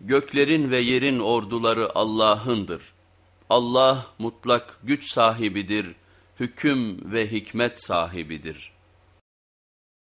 Göklerin ve yerin orduları Allah'ındır. Allah mutlak güç sahibidir, hüküm ve hikmet sahibidir.''